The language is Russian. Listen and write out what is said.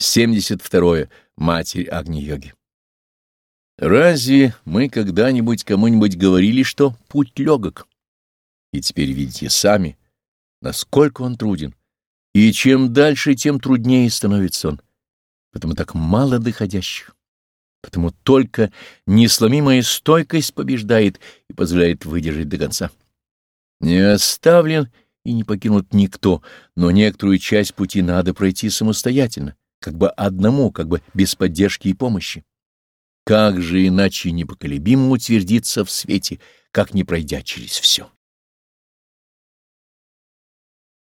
72. Матерь Агни-йоги. Разве мы когда-нибудь кому-нибудь говорили, что путь легок? И теперь видите сами, насколько он труден. И чем дальше, тем труднее становится он. Потому так мало доходящих. Потому только несломимая стойкость побеждает и позволяет выдержать до конца. Не оставлен и не покинут никто, но некоторую часть пути надо пройти самостоятельно как бы одному, как бы без поддержки и помощи. Как же иначе непоколебимо утвердиться в свете, как не пройдя через все?